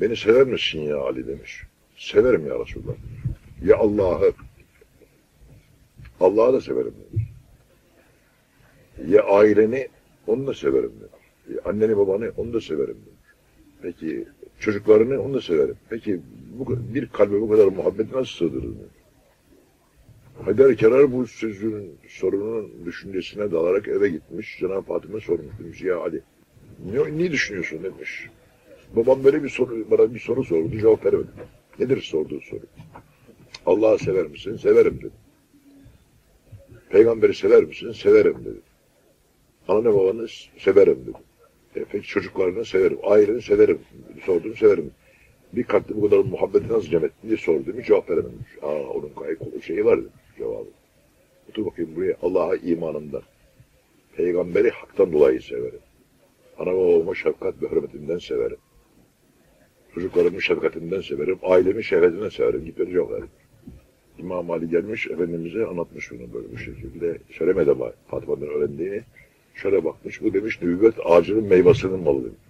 Beni sever misin ya Ali demiş. Severim ya Resulullah. Ya Allah'ı. Allah'ı da severim demiş. Ya aileni onu da severim demiş. Ya anneni babanı onu da severim demiş. Peki çocuklarını onu da severim. Peki bu, bir kalbe bu kadar muhabbeti nasıl sığdırır demiş. Haydar Kerar bu sözün sorunun düşüncesine dalarak eve gitmiş. Cenab-ı Fatıma sormuş demiş ya Ali. Ne, ne düşünüyorsun demiş. Babam böyle bir soru, bana bir soru sordu, cevap veremedim. Nedir sorduğu soru? Allah'ı sever misin? Severim dedi. Peygamberi sever misin? Severim dedi. Anne babanı severim dedi. E, çocuklarını severim, aileni severim. Sordum severim. Bir kalpte bu kadar muhabbeti nasıl cem ettin diye sorduğumu cevap verememiş. Aa onun gayet kolu şeyi var demiş cevabı. Otur bakayım buraya Allah'a imanımdan. Peygamberi haktan dolayı severim. Ana babama şefkat ve hürmetinden severim. Çocuklarımın şefkatinden severim. Ailemin şefkatinden severim. Git cevap verin. İmam Ali gelmiş Efendimiz'e anlatmış bunu böyle bu şekilde. Söylemedi ama Fatıma'dan öğrendiğini. Şöyle bakmış. Bu demiş nübüvvet ağacının meyvasının malı demiş.